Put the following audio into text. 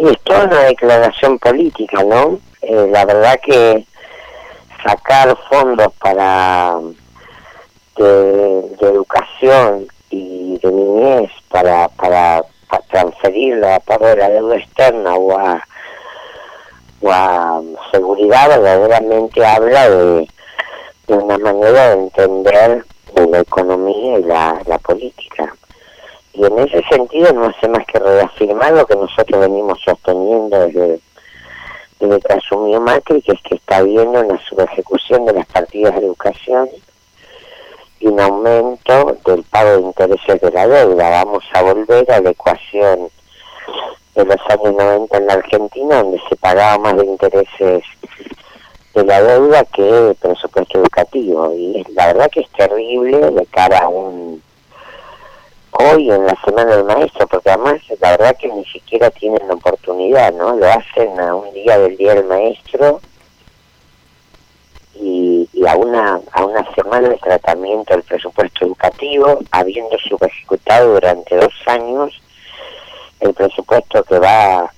Y es toda una declaración política, ¿no? Eh, la verdad que sacar fondos para de, educación y de niñez para, para, para transferirlo a pago de la deuda externa o a, o a seguridad verdaderamente habla de, de una manera de entender la economía y la, la política. Y en ese sentido no hace más que reafirmar lo que nosotros venimos sosteniendo desde, desde que asumió Macri, que es que está habiendo una subejecución de las partidas de educación y un aumento del pago de intereses de la deuda. Vamos a volver a la ecuación de los años 90 en la Argentina, donde se pagaba más de intereses de la deuda que presupuesto educativo. Y la verdad que es terrible de cara a un hoy en la semana del maestro, porque además la verdad que ni siquiera tienen la oportunidad, ¿no? Lo hacen a un día del día del maestro y, a una a una semana de tratamiento del presupuesto educativo, habiendo ejecutado durante dos años el presupuesto que va.